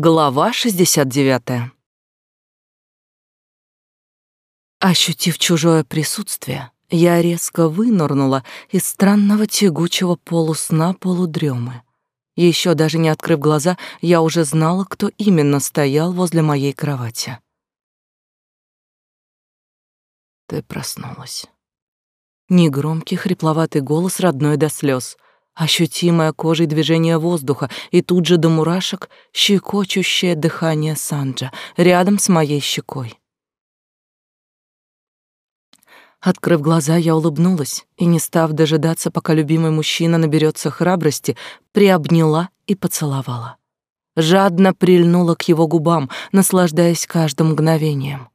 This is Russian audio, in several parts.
Глава 69. Ощутив чужое присутствие, я резко вынырнула из странного тягучего полусна полудремы. Еще даже не открыв глаза, я уже знала, кто именно стоял возле моей кровати. Ты проснулась. Негромкий, хрипловатый голос, родной до слез — ощутимое кожей движение воздуха и тут же до мурашек щекочущее дыхание Санджа рядом с моей щекой. Открыв глаза, я улыбнулась и, не став дожидаться, пока любимый мужчина наберется храбрости, приобняла и поцеловала. Жадно прильнула к его губам, наслаждаясь каждым мгновением.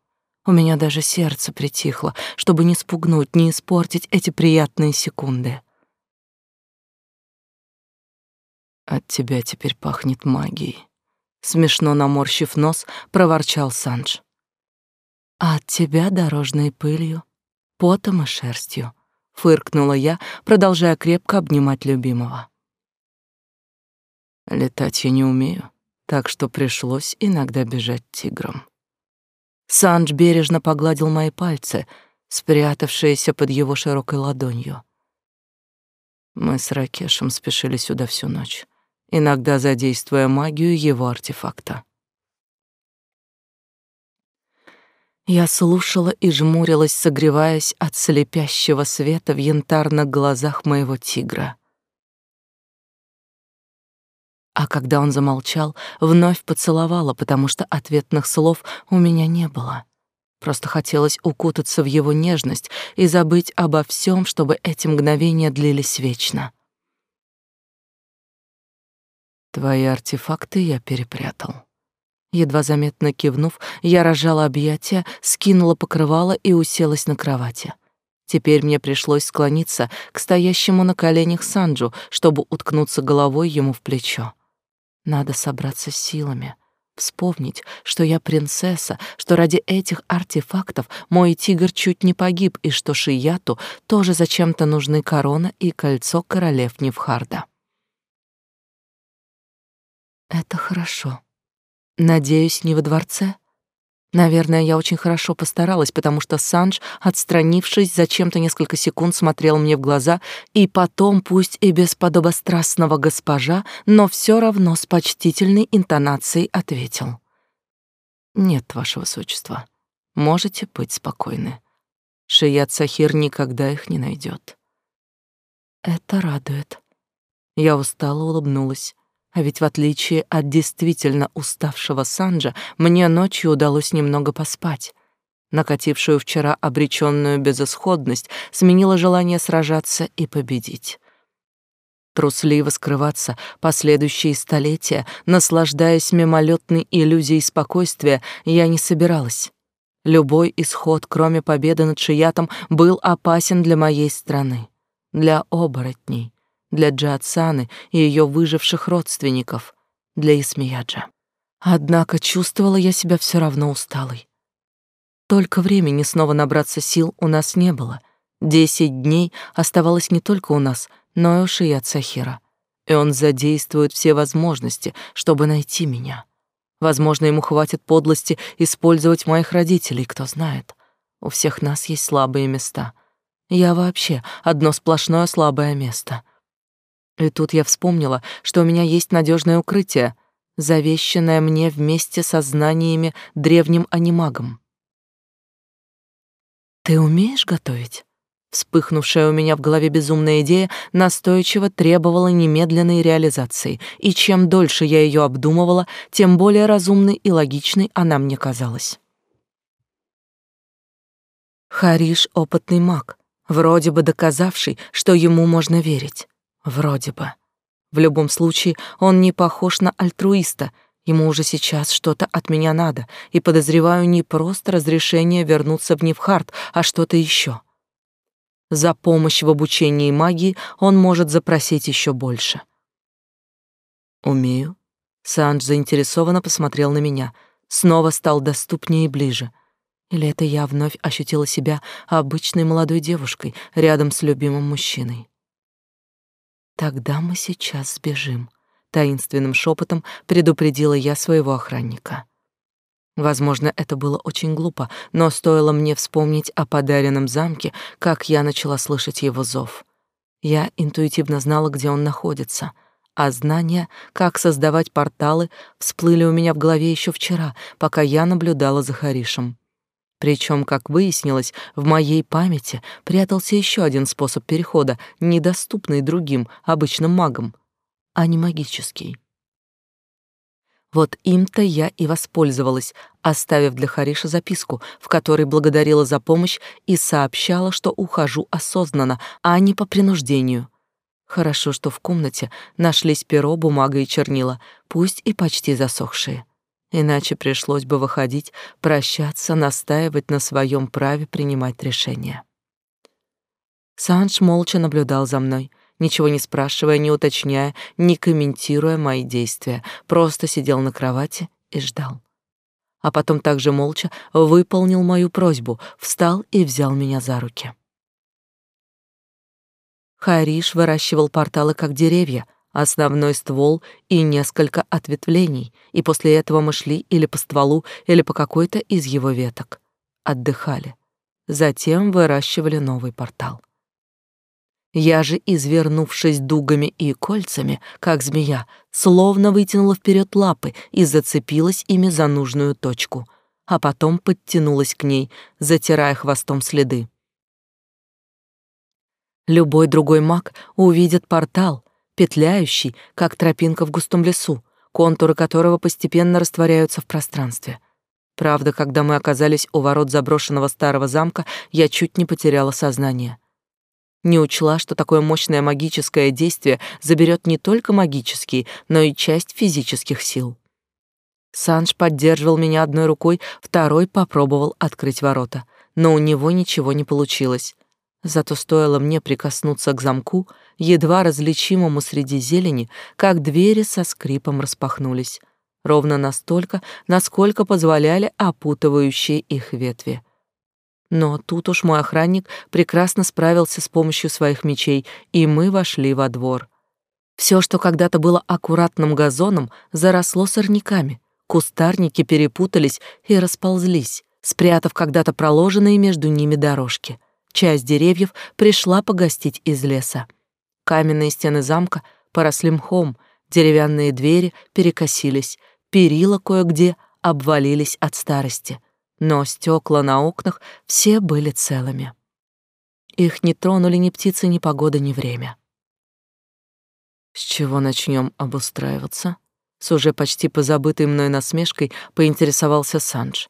У меня даже сердце притихло, чтобы не спугнуть, не испортить эти приятные секунды. От тебя теперь пахнет магией. Смешно наморщив нос, проворчал Санж. А от тебя дорожной пылью, потом и шерстью, фыркнула я, продолжая крепко обнимать любимого. Летать я не умею, так что пришлось иногда бежать тигром. Санж бережно погладил мои пальцы, спрятавшиеся под его широкой ладонью. Мы с Ракешем спешили сюда всю ночь иногда задействуя магию его артефакта. Я слушала и жмурилась, согреваясь от слепящего света в янтарных глазах моего тигра. А когда он замолчал, вновь поцеловала, потому что ответных слов у меня не было. Просто хотелось укутаться в его нежность и забыть обо всем, чтобы эти мгновения длились вечно. Твои артефакты я перепрятал. Едва заметно кивнув, я разжала объятия, скинула покрывало и уселась на кровати. Теперь мне пришлось склониться к стоящему на коленях Санджу, чтобы уткнуться головой ему в плечо. Надо собраться с силами, вспомнить, что я принцесса, что ради этих артефактов мой тигр чуть не погиб и что Шияту тоже зачем-то нужны корона и кольцо королев Невхарда. Это хорошо. Надеюсь, не во дворце? Наверное, я очень хорошо постаралась, потому что Санж, отстранившись, зачем-то несколько секунд смотрел мне в глаза, и потом, пусть и без подобострастного госпожа, но все равно с почтительной интонацией ответил. «Нет, ваше высочество, можете быть спокойны. Шият Сахир никогда их не найдет. «Это радует». Я устало улыбнулась. А ведь в отличие от действительно уставшего Санджа, мне ночью удалось немного поспать. Накатившую вчера обреченную безысходность сменило желание сражаться и победить. Трусливо скрываться последующие столетия, наслаждаясь мимолетной иллюзией спокойствия, я не собиралась. Любой исход, кроме победы над Шиятом, был опасен для моей страны, для оборотней для Джиатсаны и ее выживших родственников, для Исмияджа. Однако чувствовала я себя все равно усталой. Только времени снова набраться сил у нас не было. Десять дней оставалось не только у нас, но и у Шият Сахира. И он задействует все возможности, чтобы найти меня. Возможно, ему хватит подлости использовать моих родителей, кто знает. У всех нас есть слабые места. Я вообще одно сплошное слабое место — и тут я вспомнила, что у меня есть надежное укрытие, завещанное мне вместе со знаниями древним анимагом. «Ты умеешь готовить?» Вспыхнувшая у меня в голове безумная идея настойчиво требовала немедленной реализации, и чем дольше я ее обдумывала, тем более разумной и логичной она мне казалась. Хариш — опытный маг, вроде бы доказавший, что ему можно верить. Вроде бы. В любом случае, он не похож на альтруиста. Ему уже сейчас что-то от меня надо, и подозреваю не просто разрешение вернуться в Невхарт, а что-то еще. За помощь в обучении магии он может запросить еще больше. Умею. Санж заинтересованно посмотрел на меня, снова стал доступнее и ближе. Или это я вновь ощутила себя обычной молодой девушкой рядом с любимым мужчиной? Тогда мы сейчас сбежим. таинственным шепотом предупредила я своего охранника. Возможно, это было очень глупо, но стоило мне вспомнить о подаренном замке, как я начала слышать его зов. Я интуитивно знала, где он находится, а знания, как создавать порталы, всплыли у меня в голове еще вчера, пока я наблюдала за Харишем. Причем, как выяснилось, в моей памяти прятался еще один способ перехода, недоступный другим, обычным магам, а не магический. Вот им-то я и воспользовалась, оставив для Хариша записку, в которой благодарила за помощь и сообщала, что ухожу осознанно, а не по принуждению. Хорошо, что в комнате нашлись перо, бумага и чернила, пусть и почти засохшие. Иначе пришлось бы выходить, прощаться, настаивать на своем праве принимать решения. Санж молча наблюдал за мной — ничего не спрашивая, не уточняя, не комментируя мои действия, просто сидел на кровати и ждал. А потом также молча выполнил мою просьбу, встал и взял меня за руки. Хариш выращивал порталы как деревья, основной ствол и несколько ответвлений, и после этого мы шли или по стволу, или по какой-то из его веток. Отдыхали. Затем выращивали новый портал. Я же, извернувшись дугами и кольцами, как змея, словно вытянула вперед лапы и зацепилась ими за нужную точку, а потом подтянулась к ней, затирая хвостом следы. Любой другой маг увидит портал, петляющий, как тропинка в густом лесу, контуры которого постепенно растворяются в пространстве. Правда, когда мы оказались у ворот заброшенного старого замка, я чуть не потеряла сознание. Не учла, что такое мощное магическое действие заберет не только магические, но и часть физических сил. Санж поддерживал меня одной рукой, второй попробовал открыть ворота, но у него ничего не получилось. Зато стоило мне прикоснуться к замку, едва различимому среди зелени, как двери со скрипом распахнулись, ровно настолько, насколько позволяли опутывающие их ветви. Но тут уж мой охранник прекрасно справился с помощью своих мечей, и мы вошли во двор. Все, что когда-то было аккуратным газоном, заросло сорняками. Кустарники перепутались и расползлись, спрятав когда-то проложенные между ними дорожки. Часть деревьев пришла погостить из леса. Каменные стены замка поросли мхом, деревянные двери перекосились, перила кое-где обвалились от старости — но стекла на окнах все были целыми. Их не тронули ни птицы, ни погода, ни время. С чего начнем обустраиваться? С уже почти позабытой мной насмешкой поинтересовался Санж.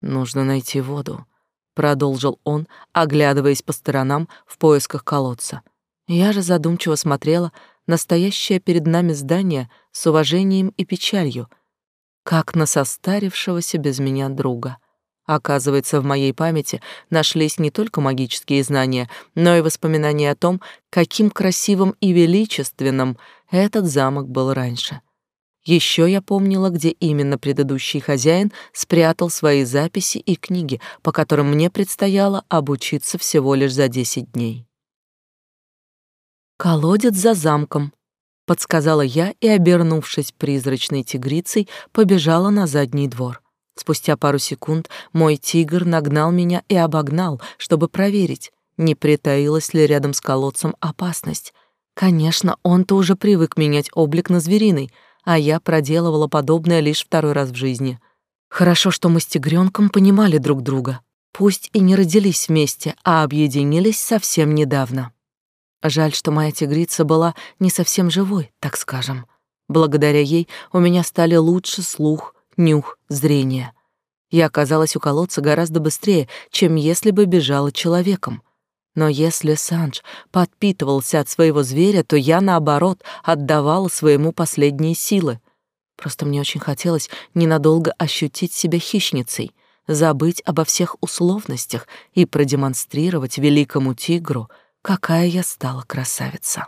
Нужно найти воду, продолжил он, оглядываясь по сторонам в поисках колодца. Я же задумчиво смотрела на стоящее перед нами здание с уважением и печалью, как на состарившегося без меня друга. Оказывается, в моей памяти нашлись не только магические знания, но и воспоминания о том, каким красивым и величественным этот замок был раньше. Еще я помнила, где именно предыдущий хозяин спрятал свои записи и книги, по которым мне предстояло обучиться всего лишь за десять дней. «Колодец за замком», — подсказала я и, обернувшись призрачной тигрицей, побежала на задний двор. Спустя пару секунд мой тигр нагнал меня и обогнал, чтобы проверить, не притаилась ли рядом с колодцем опасность. Конечно, он-то уже привык менять облик на звериный, а я проделывала подобное лишь второй раз в жизни. Хорошо, что мы с тигренком понимали друг друга. Пусть и не родились вместе, а объединились совсем недавно. Жаль, что моя тигрица была не совсем живой, так скажем. Благодаря ей у меня стали лучше слух, нюх, зрение. Я оказалась у колодца гораздо быстрее, чем если бы бежала человеком. Но если Санж подпитывался от своего зверя, то я, наоборот, отдавала своему последние силы. Просто мне очень хотелось ненадолго ощутить себя хищницей, забыть обо всех условностях и продемонстрировать великому тигру, какая я стала красавица.